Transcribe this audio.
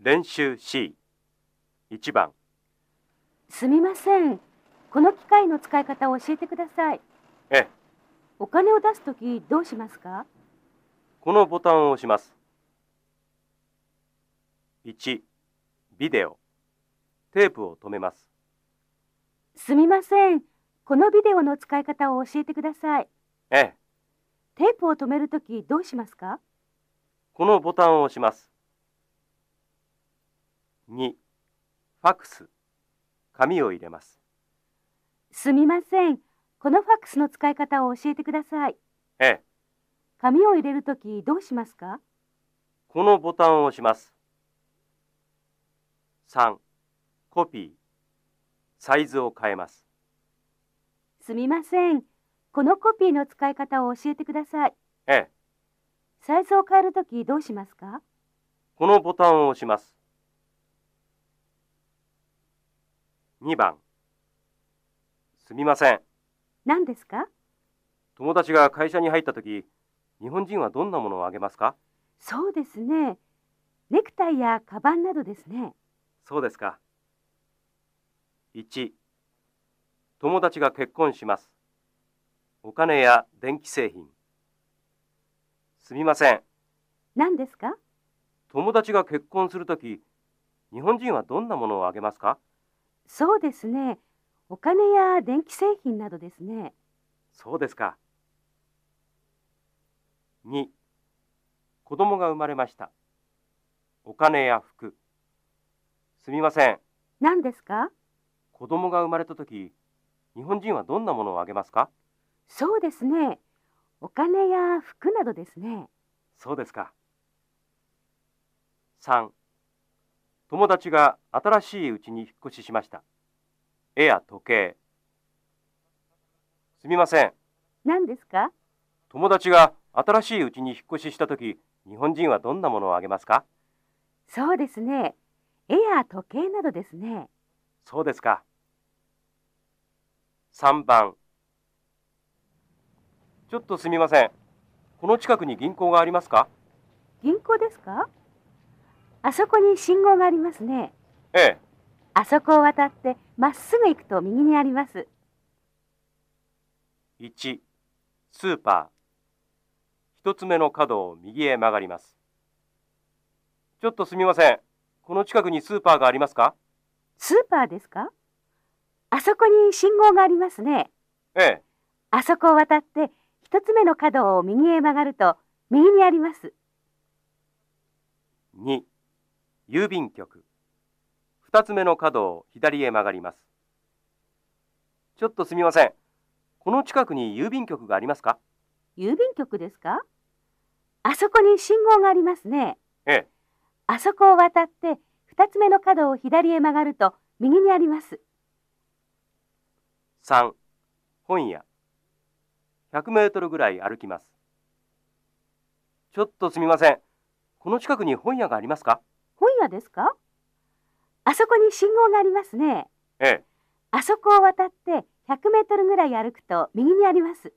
練習 C1 番。すみません。この機械の使い方を教えてください。ええ。お金を出すときどうしますか？このボタンを押します。1ビデオ。テープを止めます。すみません。このビデオの使い方を教えてください。ええ。テープを止めるときどうしますか？このボタンを押します2ファックス紙を入れますすみません。このファックスの使い方を教えてください。ええ紙を入れるときどうしますか？このボタンを押します3コピーサイズを変えますすみません。このコピーの使い方を教えてください。ええサイズを変えるときどうしますか？このボタンを押します2番。すみません。何ですか？友達が会社に入った時日本人はどんなものをあげますか？そうですね。ネクタイやカバンなどですね。そうですか。1友達が結婚します。お金や電気製品。すみません。何ですか？友達が結婚するとき日本人はどんなものをあげますか？そうですね。お金や電気製品などですね。そうですか2子供が生まれましたお金や服すみません何ですか？子供が生まれたとき日本人はどんなものをあげますか？そうですね。お金や服などですね。そうですか3友達が新しい家に引っ越ししました。絵や時計。すみません。何ですか？友達が新しい家に引っ越ししたとき日本人はどんなものをあげますか？そうですね。絵や時計などですね。そうですか。3番。ちょっとすみません。この近くに銀行がありますか？銀行ですか？あそこに信号がありますね。ええあそこを渡ってまっすぐ行くと右にあります。1スーパー一つ目の角を右へ曲がりますちょっとすみませんこの近くにスーパーがありますか？スーパーですか？あそこに信号がありますね。ええあそこを渡って一つ目の角を右へ曲がると右にあります。2郵便局。二つ目の角を左へ曲がります。ちょっとすみません。この近くに郵便局がありますか？郵便局ですか？あそこに信号がありますね。ええ。あそこを渡って二つ目の角を左へ曲がると右にあります。3本屋。100メートルぐらい歩きます。ちょっとすみません。この近くに本屋がありますか？本屋ですか？あそこに信号がありますね。ええあそこを渡って100メートルぐらい歩くと右にあります。